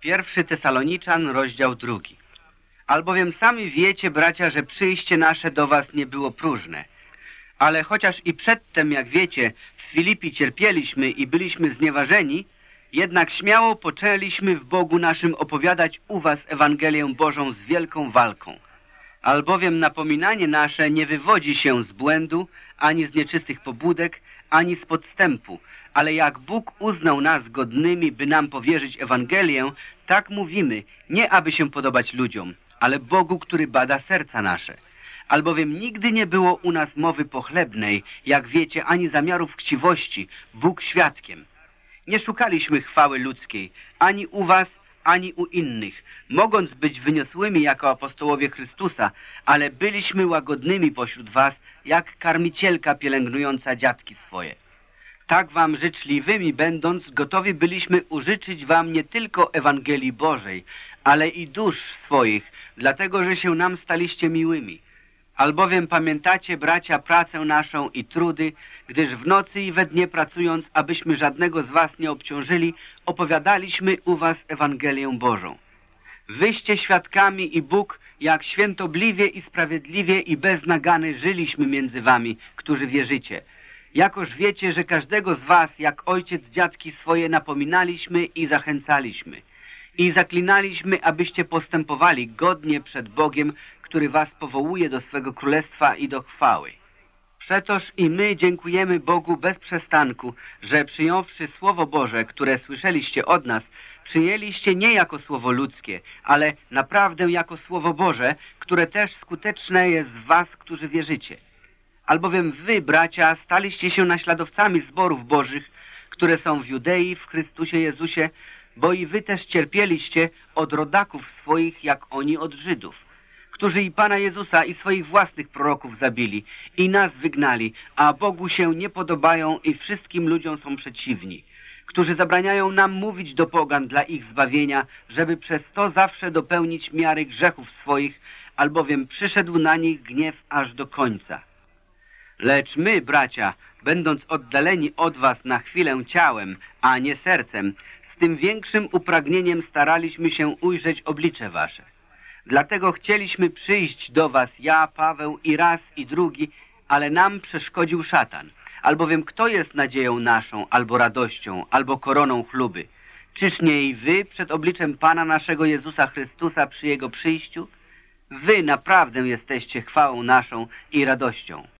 Pierwszy Tesaloniczan, rozdział drugi. Albowiem sami wiecie, bracia, że przyjście nasze do was nie było próżne. Ale chociaż i przedtem, jak wiecie, w Filipi cierpieliśmy i byliśmy znieważeni, jednak śmiało poczęliśmy w Bogu naszym opowiadać u was Ewangelię Bożą z wielką walką. Albowiem napominanie nasze nie wywodzi się z błędu, ani z nieczystych pobudek, ani z podstępu, ale jak Bóg uznał nas godnymi, by nam powierzyć Ewangelię, tak mówimy, nie aby się podobać ludziom, ale Bogu, który bada serca nasze. Albowiem nigdy nie było u nas mowy pochlebnej, jak wiecie, ani zamiarów chciwości, Bóg świadkiem. Nie szukaliśmy chwały ludzkiej, ani u was, ani u innych, mogąc być wyniosłymi jako apostołowie Chrystusa, ale byliśmy łagodnymi pośród was, jak karmicielka pielęgnująca dziatki swoje. Tak wam życzliwymi będąc, gotowi byliśmy użyczyć wam nie tylko Ewangelii Bożej, ale i dusz swoich, dlatego że się nam staliście miłymi. Albowiem pamiętacie, bracia, pracę naszą i trudy, gdyż w nocy i we dnie pracując, abyśmy żadnego z was nie obciążyli, opowiadaliśmy u was Ewangelię Bożą. Wyście świadkami i Bóg, jak świętobliwie i sprawiedliwie i bez nagany żyliśmy między wami, którzy wierzycie. Jakoż wiecie, że każdego z was, jak ojciec dziadki swoje, napominaliśmy i zachęcaliśmy. I zaklinaliśmy, abyście postępowali godnie przed Bogiem, który was powołuje do swego królestwa i do chwały. Przetoż i my dziękujemy Bogu bez przestanku, że przyjąwszy Słowo Boże, które słyszeliście od nas, przyjęliście nie jako słowo ludzkie, ale naprawdę jako Słowo Boże, które też skuteczne jest w was, którzy wierzycie. Albowiem wy, bracia, staliście się naśladowcami zborów bożych, które są w Judei, w Chrystusie Jezusie, bo i wy też cierpieliście od rodaków swoich, jak oni od Żydów którzy i Pana Jezusa i swoich własnych proroków zabili i nas wygnali, a Bogu się nie podobają i wszystkim ludziom są przeciwni, którzy zabraniają nam mówić do pogan dla ich zbawienia, żeby przez to zawsze dopełnić miary grzechów swoich, albowiem przyszedł na nich gniew aż do końca. Lecz my, bracia, będąc oddaleni od was na chwilę ciałem, a nie sercem, z tym większym upragnieniem staraliśmy się ujrzeć oblicze wasze. Dlatego chcieliśmy przyjść do was, ja, Paweł i raz i drugi, ale nam przeszkodził szatan. Albowiem kto jest nadzieją naszą, albo radością, albo koroną chluby? Czyż nie i wy przed obliczem Pana naszego Jezusa Chrystusa przy Jego przyjściu? Wy naprawdę jesteście chwałą naszą i radością.